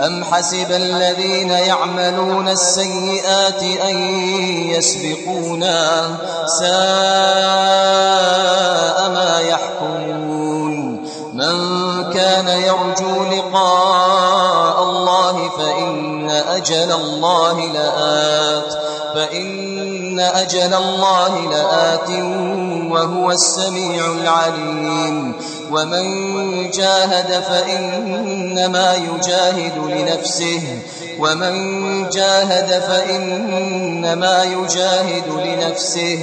أم حسب الذين يعملون السيئات أن يسبقونا ساء ما يحكمون من كان يرجو لقاء الله فإن أجل الله لآت فإن أجل الله لآت وهو السميع العليم ومن جاهد فإنما يجاهد لنفسه ومن جاهد فإنما يجاهد لنفسه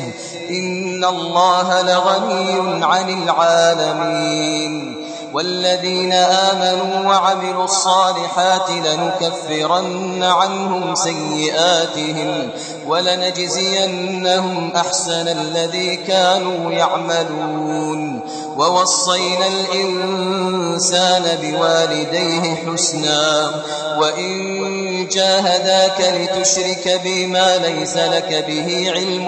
إن الله لغني عن العالمين والذين آمنوا وعملوا الصالحات لنكفرن عنهم سيئاتهم ولنجزينهم أحسن الذي كانوا يعملون. ووصينا الإنسان بوالديه حسنا وإن جاهداك لتشرك بما ليس لك به علم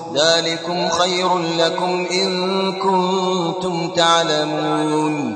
ذلكم خير لكم إن كنتم تعلمون.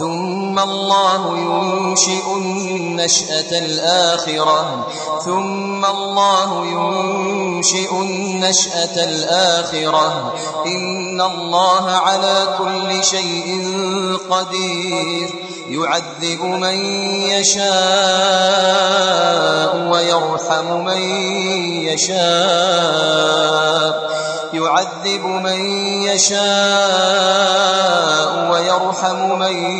ثم الله ينشئ النشأة الآخرة. ثم الله ينشئ النشأة الآخرة. إن الله على كل شيء قدير. يعذب من يشاء ويرحم من يشاء. يعذب من يشاء ويرحم من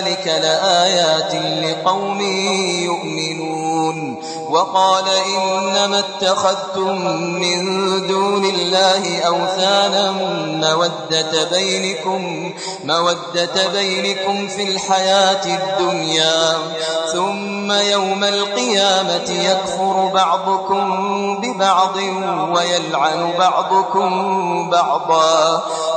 ذلك لآيات لقوم يؤمنون وقال إنما اتخذتم من دون الله أوثانا مودة بينكم مودة بينكم في الحياة الدنيا ثم يوم القيامة يكفر بعضكم ببعض ويلعن بعضكم بعضا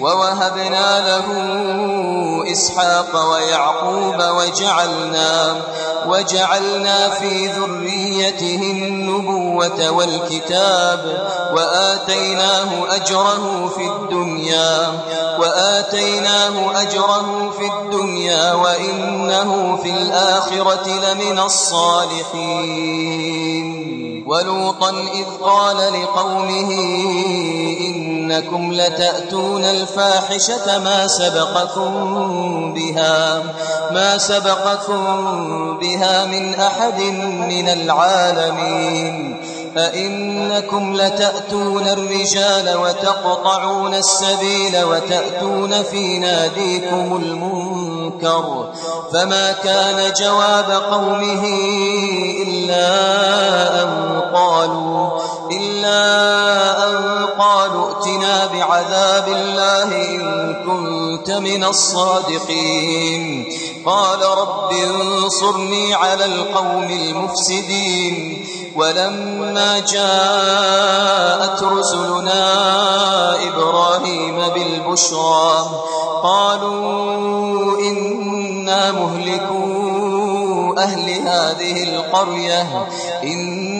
ووهبنا له إسحاق ويعقوب وجعلنا وجعلنا في ذريته النبوة والكتاب وآتيناه أجره في الدنيا وآتيناه أجره في الدنيا وإنه في الآخرة لمن الصالحين. ولوطا إذ قال لقومه إنكم لتأتون الفاحشة ما سبقكم بها ما سبقكم بها من أحد من العالمين أئنكم لتأتون الرجال وتقطعون السبيل وتأتون في ناديكم المنكر فما كان جواب قومه إلا أن قالوا أن قالوا ائتنا بعذاب الله إن كنت من الصادقين قال رب انصرني على القوم المفسدين ولما جاءت رسلنا إبراهيم بالبشرى قالوا إنا مهلكو أهل هذه القرية إن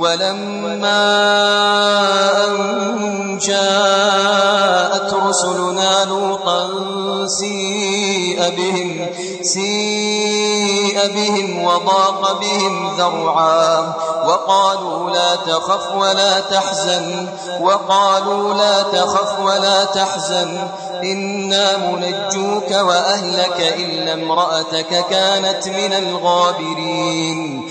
ولما أن جاءت رسلنا لوطا سيء بهم سيء بهم وضاق بهم ذرعا وقالوا لا تخف ولا تحزن وقالوا لا تخف ولا تحزن إنا منجوك وأهلك إلا امرأتك كانت من الغابرين.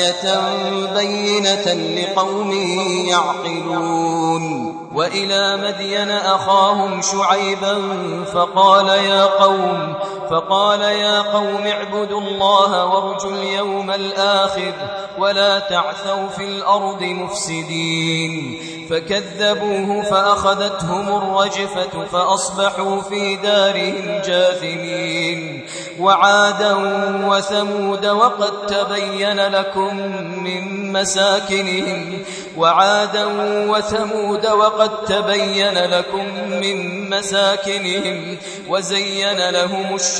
آية بينة لقوم يعقلون. وإلى مدين أخاهم شعيبا فقال يا قوم فقال يا قوم اعبدوا الله وارجوا اليوم الآخر ولا تعثوا في الأرض مفسدين. فكذبوه فأخذتهم الرجفة فأصبحوا في دارهم جاثمين. وعادا وثمود وقد تبين لكم من مساكنهم. وعادا وثمود وقد تبين لكم من مساكنهم. وزين لهم الشيطان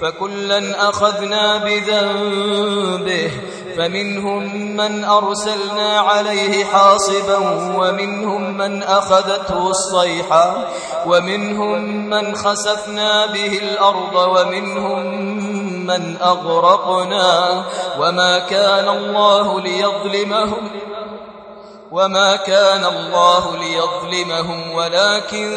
فكلا أخذنا بذنبه فمنهم من أرسلنا عليه حاصبا ومنهم من أخذته الصيحة ومنهم من خسفنا به الأرض ومنهم من أغرقنا وما كان الله ليظلمهم. وما كان الله ليظلمهم ولكن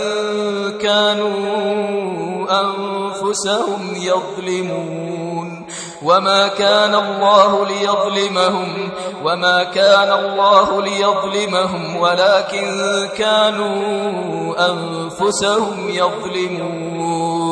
كانوا أنفسهم يظلمون وما كان الله ليظلمهم وما كان الله ليظلمهم ولكن كانوا أنفسهم يظلمون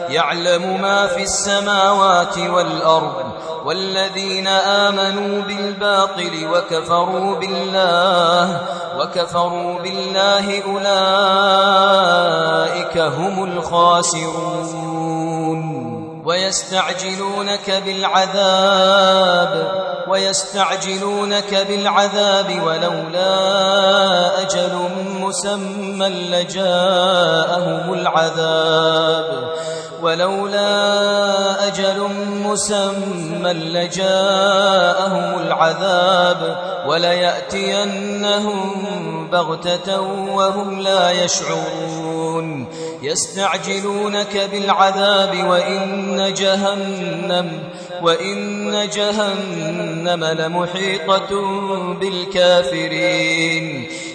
يعلم ما في السماوات والأرض والذين آمنوا بالباطل وكفروا بالله وكفروا بالله أولئك هم الخاسرون. ويستعجلونك بالعذاب ويستعجلونك بالعذاب ولولا أجل مسمى لجاءهم العذاب. ولولا أجل مسمى لجاءهم العذاب وليأتينهم بغتة وهم لا يشعرون. يستعجلونك بالعذاب وإن جهنم وإن جهنم لمحيطة بالكافرين.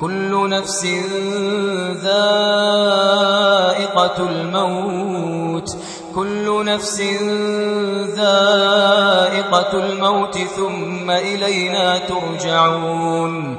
كل نفس ذائقة الموت كل نفس ذائقة الموت ثم إلينا ترجعون.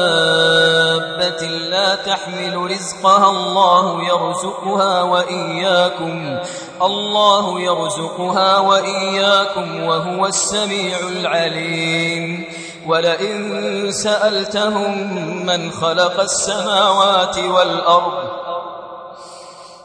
تحمل رزقها الله يرزقها وإياكم. الله يرزقها وإياكم وهو السميع العليم. ولئن سألتهم من خلق السماوات والأرض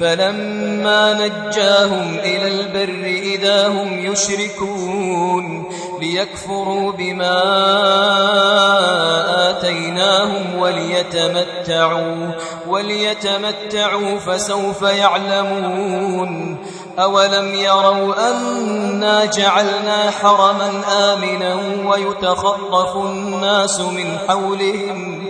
فلما نجاهم إلى البر إذا هم يشركون ليكفروا بما آتيناهم وليتمتعوا وليتمتعوا فسوف يعلمون أولم يروا أنا جعلنا حرما آمنا ويتخطف الناس من حولهم